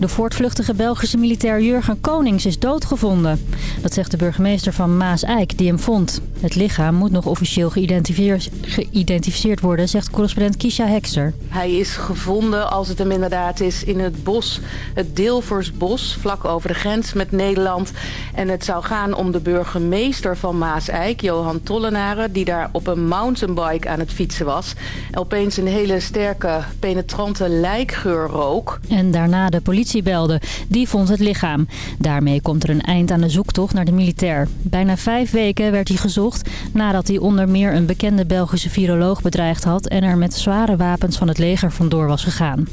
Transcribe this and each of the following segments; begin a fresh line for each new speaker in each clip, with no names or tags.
De voortvluchtige Belgische militair Jurgen Konings is doodgevonden. Dat zegt de burgemeester van Maas-Eik, die hem vond. Het lichaam moet nog officieel geïdentificeerd worden, zegt correspondent Kisha Hekser.
Hij is gevonden, als het hem inderdaad is, in het bos, het Deelversbos, vlak over de grens met Nederland. En het zou gaan om de burgemeester van Maas-Eik, Johan Tollenaren, die daar op een mountainbike aan het fietsen was. En opeens een hele sterke, penetrante lijkgeur rook.
En daarna de politie Die vond het lichaam. Daarmee komt er een eind aan de zoektocht naar de militair. Bijna vijf weken werd hij gezocht nadat hij onder meer een bekende Belgische viroloog bedreigd had en er met zware wapens van het leger vandoor was gegaan.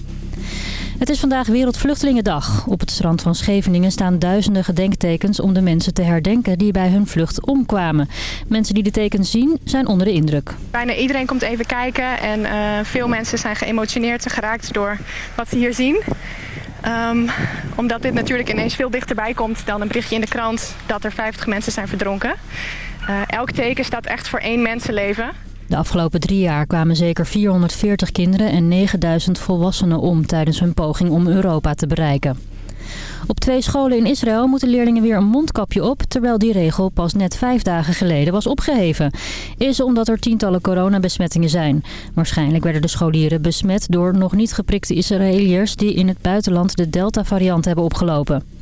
Het is vandaag Wereldvluchtelingendag. Op het strand van Scheveningen staan duizenden gedenktekens om de mensen te herdenken die bij hun vlucht omkwamen. Mensen die de tekens zien zijn onder de indruk.
Bijna iedereen komt even kijken en uh, veel mensen zijn geëmotioneerd en geraakt door wat ze hier zien. Um, omdat dit natuurlijk ineens veel dichterbij komt dan een berichtje in de krant dat er 50 mensen zijn verdronken. Uh, elk teken staat echt voor één mensenleven.
De afgelopen drie jaar kwamen zeker 440 kinderen en 9000 volwassenen om tijdens hun poging om Europa te bereiken. Op twee scholen in Israël moeten leerlingen weer een mondkapje op... terwijl die regel pas net vijf dagen geleden was opgeheven. Is omdat er tientallen coronabesmettingen zijn. Waarschijnlijk werden de scholieren besmet door nog niet geprikte Israëliërs... die in het buitenland de Delta-variant hebben opgelopen.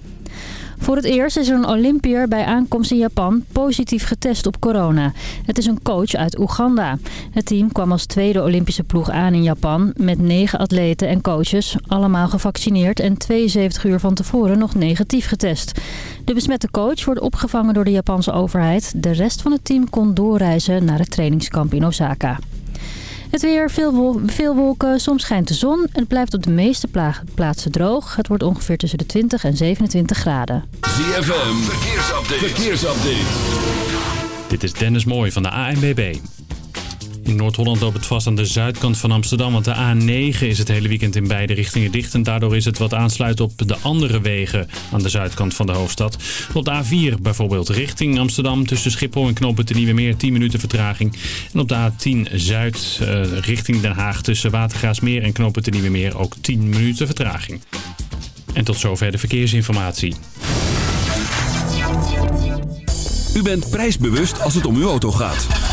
Voor het eerst is er een Olympier bij aankomst in Japan positief getest op corona. Het is een coach uit Oeganda. Het team kwam als tweede Olympische ploeg aan in Japan met negen atleten en coaches. Allemaal gevaccineerd en 72 uur van tevoren nog negatief getest. De besmette coach wordt opgevangen door de Japanse overheid. De rest van het team kon doorreizen naar het trainingskamp in Osaka. Het weer, veel, veel wolken, soms schijnt de zon. Het blijft op de meeste plaatsen droog. Het wordt ongeveer tussen de 20 en 27 graden.
ZFM, verkeersupdate. verkeersupdate.
Dit is Dennis Mooij van de ANWB. In Noord-Holland loopt het vast aan de zuidkant van Amsterdam. Want de A9 is het hele weekend in beide richtingen dicht. En daardoor is het wat aansluit op de andere wegen aan de zuidkant van de hoofdstad. Op de A4 bijvoorbeeld richting Amsterdam tussen Schiphol en Knopen te Nieuwe Meer 10 minuten vertraging. En op de A10 Zuid uh, richting Den Haag tussen Watergraasmeer en Knopen te Nieuwe Meer ook 10 minuten vertraging. En tot zover de verkeersinformatie.
U bent prijsbewust als het om uw auto gaat.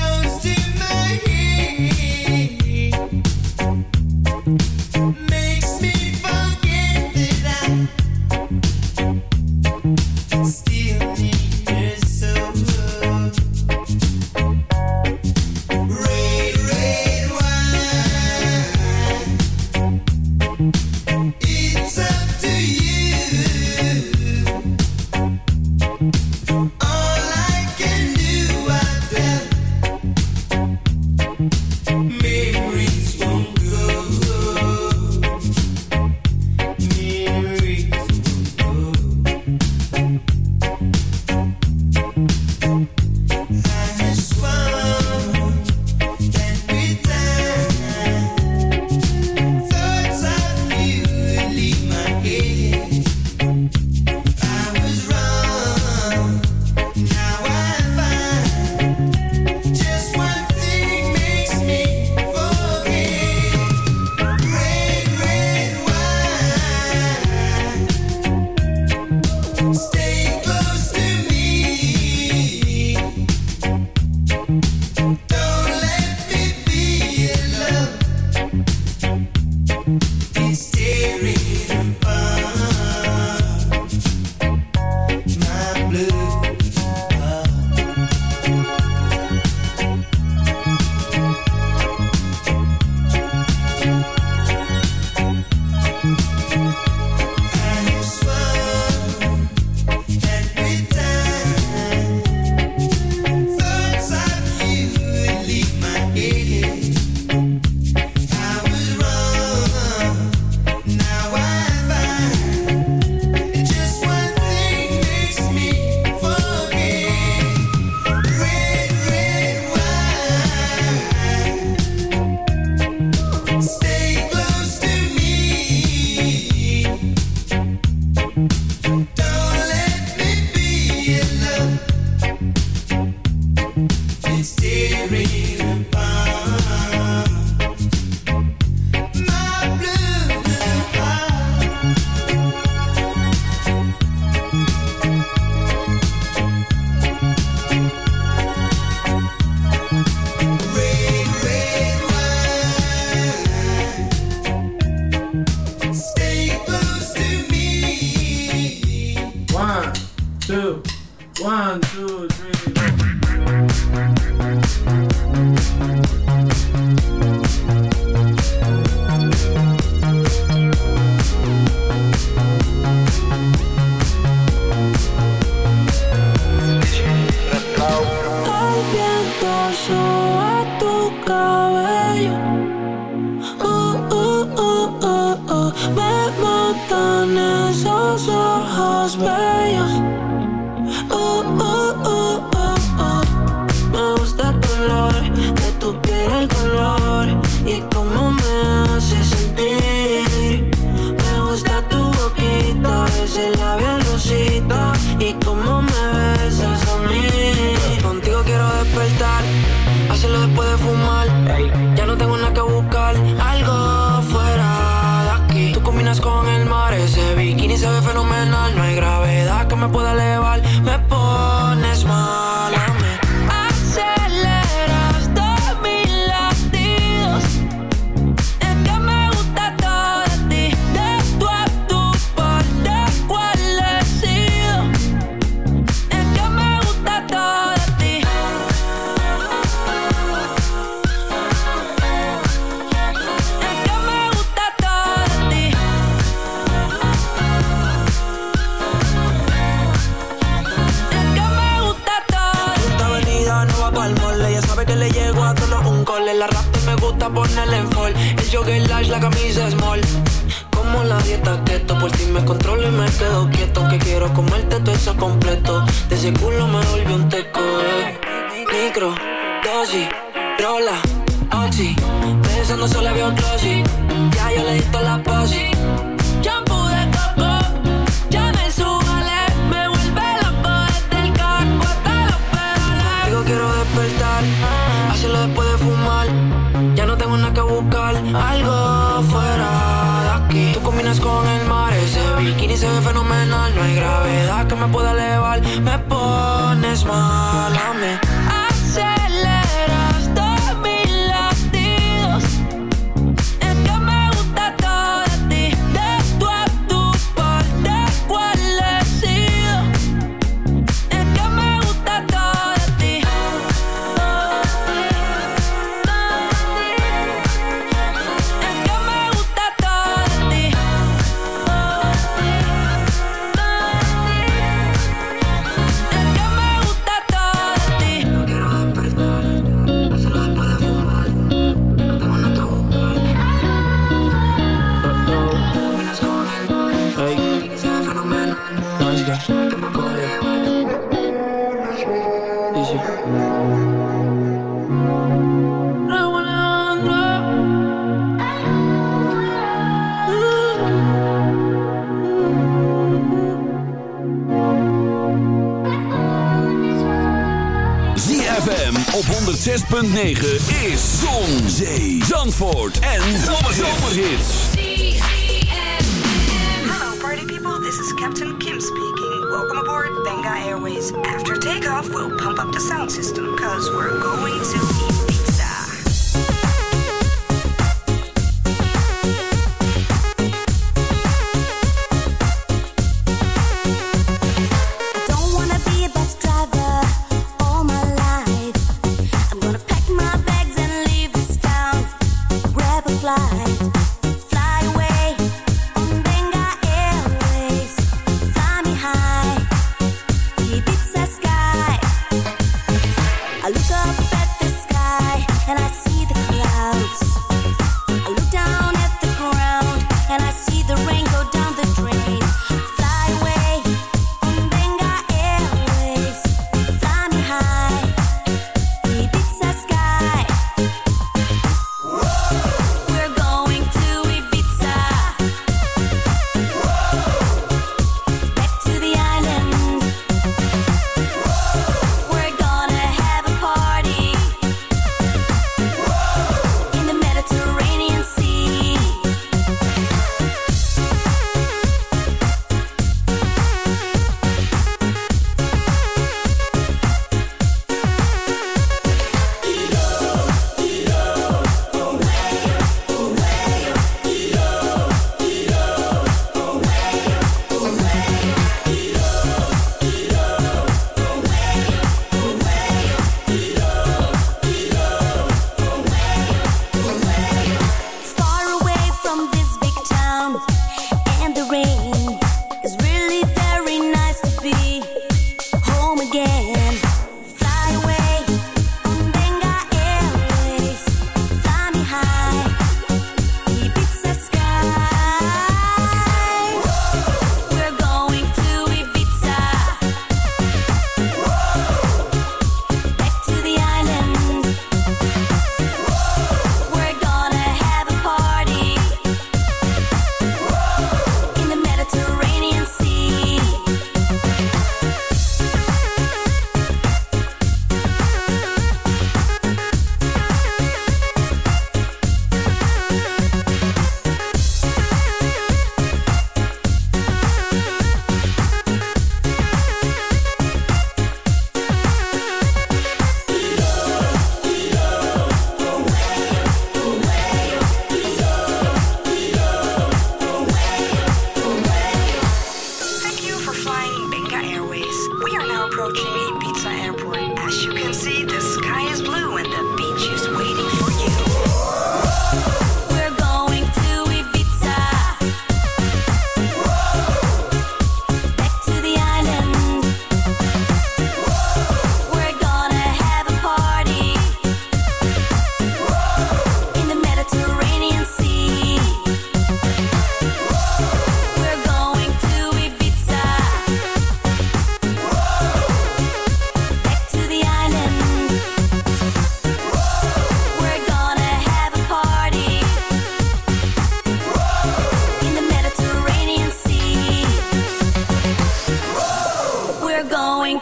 ponerle en
fall. El jogger lash, la camisa small. Como la dieta keto, por ti me controlo y me quedo quieto. que
quiero comerte todo eso completo. De ese culo
me volvió un teco. Eh. Micro, dosis, rola, oxi. Pensando solo veo un Ya yo le di la posi No hay gravedad que me pueda elevar. Me pones mal a mí. op 106.9 is Zon, Zee, Zandvoort en Zomerhits. Hello party people,
this is
Captain Kim speaking. Welcome aboard Benga Airways. After takeoff, we'll pump up the sound system, cause we're going to...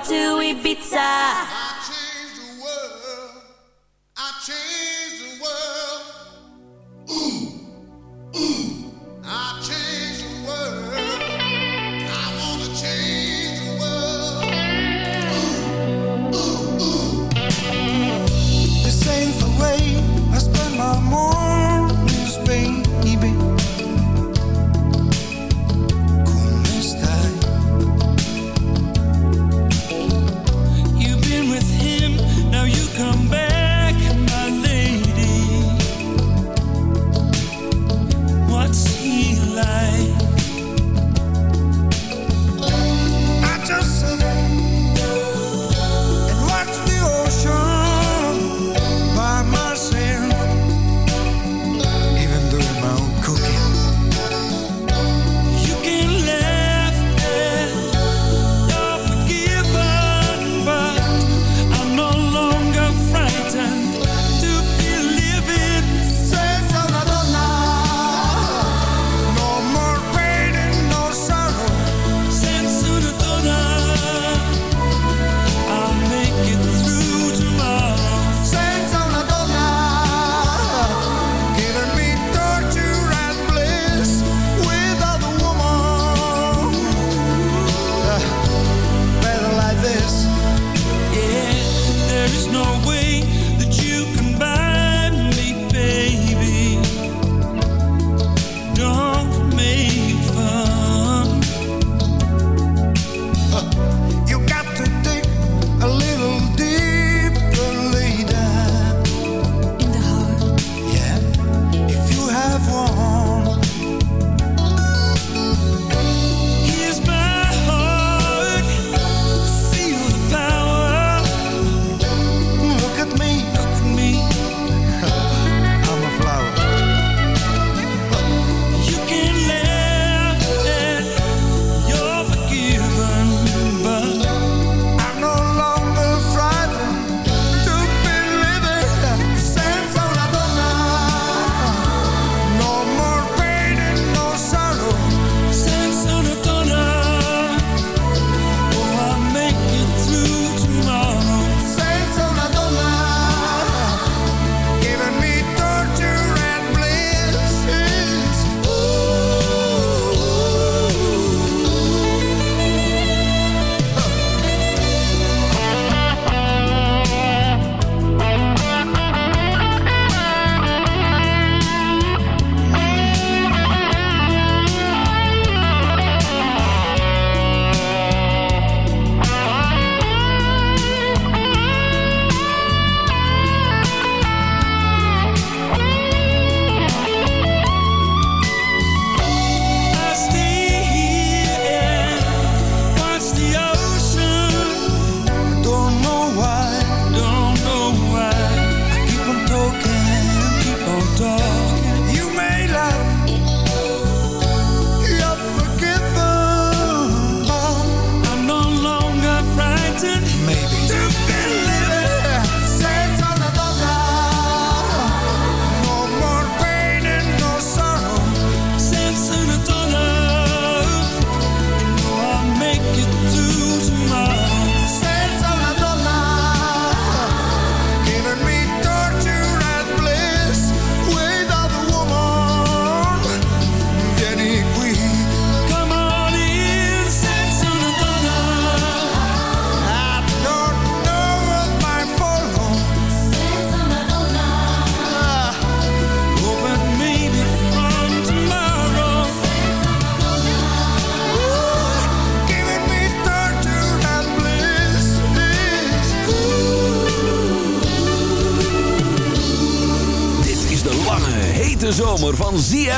to Ibiza.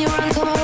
You run, come around.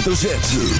Hoofdletter Z.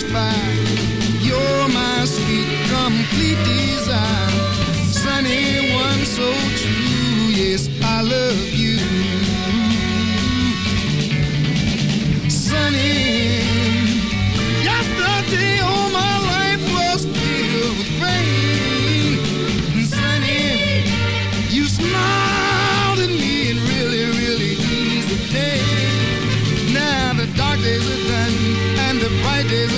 You're my sweet, complete desire. Sunny one so true, yes, I love you. Sunny, yesterday all my life was filled with rain. Sunny, you smiled at me and really, really eased the day. Now the dark days are done and the bright days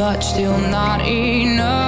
Much still not enough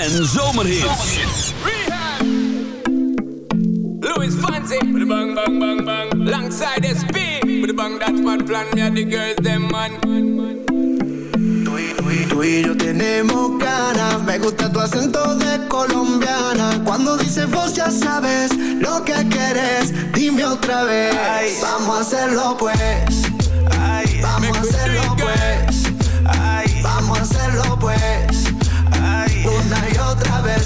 en
zomerhits.
Louis Fancy with the bang bang bang bang. Alongside SP with the bang that's my plan. Me and the girls them man.
Tú y yo tenemos ganas, me gusta tu acento de colombiana. Cuando dices vos ya sabes lo que quieres, dime otra vez. Vamos a hacerlo pues,